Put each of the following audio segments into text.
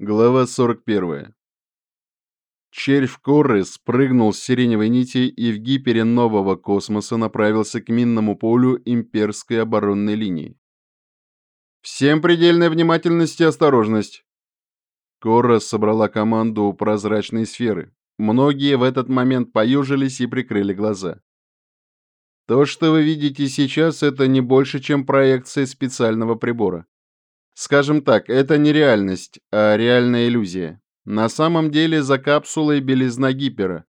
Глава 41. Червь Корры спрыгнул с сиреневой нити и в гипере нового космоса направился к минному полю имперской оборонной линии. «Всем предельная внимательность и осторожность!» Корра собрала команду у прозрачной сферы. Многие в этот момент поюжились и прикрыли глаза. То, что вы видите сейчас, это не больше, чем проекция специального прибора. Скажем так, это не реальность, а реальная иллюзия. На самом деле за капсулой белизна гипера.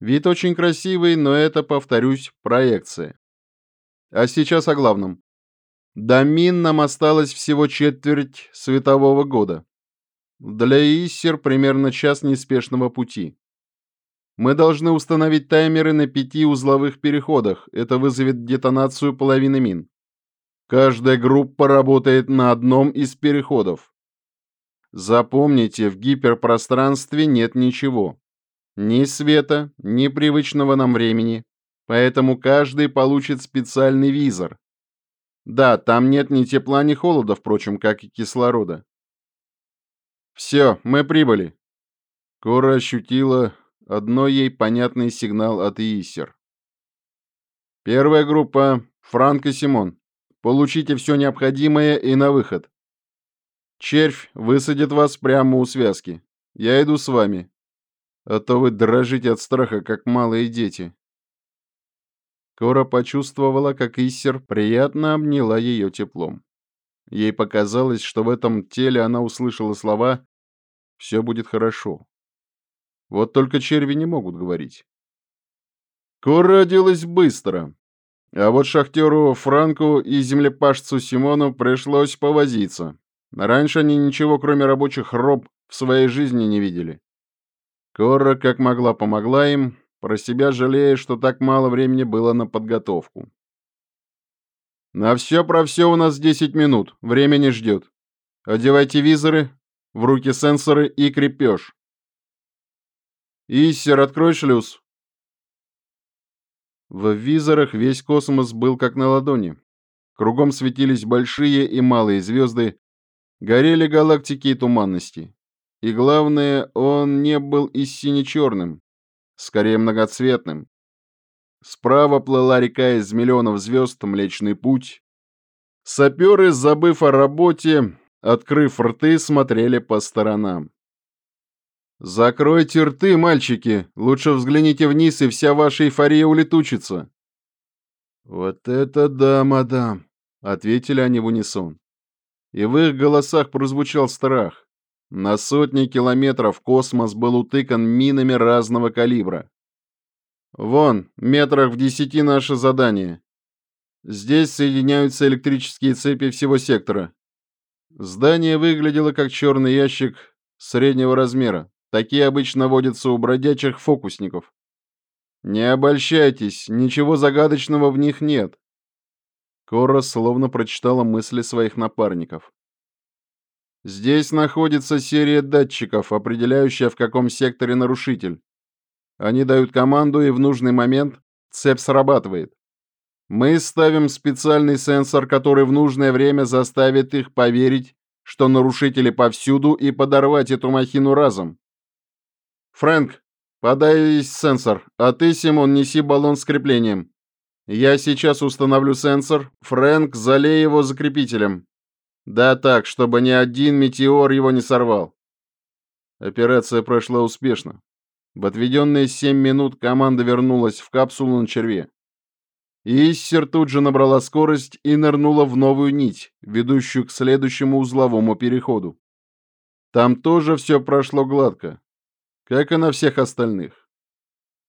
Вид очень красивый, но это, повторюсь, проекция. А сейчас о главном. До мин нам осталось всего четверть светового года. Для Иссер примерно час неспешного пути. Мы должны установить таймеры на пяти узловых переходах. Это вызовет детонацию половины мин. Каждая группа работает на одном из переходов. Запомните, в гиперпространстве нет ничего. Ни света, ни привычного нам времени. Поэтому каждый получит специальный визор. Да, там нет ни тепла, ни холода, впрочем, как и кислорода. Все, мы прибыли. Кора ощутила одно ей понятный сигнал от Иисер. Первая группа — Франк и Симон. Получите все необходимое и на выход. Червь высадит вас прямо у связки. Я иду с вами. А то вы дрожите от страха, как малые дети. Кора почувствовала, как Иссер приятно обняла ее теплом. Ей показалось, что в этом теле она услышала слова «все будет хорошо». Вот только черви не могут говорить. Кора оделась быстро, а вот шахтеру Франку и землепашцу Симону пришлось повозиться. Раньше они ничего, кроме рабочих роб, в своей жизни не видели. Кора, как могла, помогла им, про себя жалея, что так мало времени было на подготовку. «На все про все у нас 10 минут, время не ждет. Одевайте визоры, в руки сенсоры и крепеж. Иссер, открой шлюз, в визорах весь космос был как на ладони. Кругом светились большие и малые звезды, горели галактики и туманности. И главное, он не был и сине-черным, скорее многоцветным. Справа плыла река из миллионов звезд Млечный Путь. Саперы, забыв о работе, открыв рты, смотрели по сторонам. «Закройте рты, мальчики! Лучше взгляните вниз, и вся ваша эйфория улетучится!» «Вот это да, мадам!» — ответили они в унисон. И в их голосах прозвучал страх. На сотни километров космос был утыкан минами разного калибра. «Вон, метрах в десяти наше задание. Здесь соединяются электрические цепи всего сектора». Здание выглядело как черный ящик среднего размера. Такие обычно водятся у бродячих фокусников. Не обольщайтесь, ничего загадочного в них нет. Кора словно прочитала мысли своих напарников. Здесь находится серия датчиков, определяющая, в каком секторе нарушитель. Они дают команду, и в нужный момент цепь срабатывает. Мы ставим специальный сенсор, который в нужное время заставит их поверить, что нарушители повсюду, и подорвать эту махину разом. «Фрэнк, подай сенсор, а ты, Симон, неси баллон с креплением. Я сейчас установлю сенсор. Фрэнк, залей его закрепителем. Да так, чтобы ни один метеор его не сорвал». Операция прошла успешно. В отведенные семь минут команда вернулась в капсулу на черве. Иссер тут же набрала скорость и нырнула в новую нить, ведущую к следующему узловому переходу. Там тоже все прошло гладко как и на всех остальных.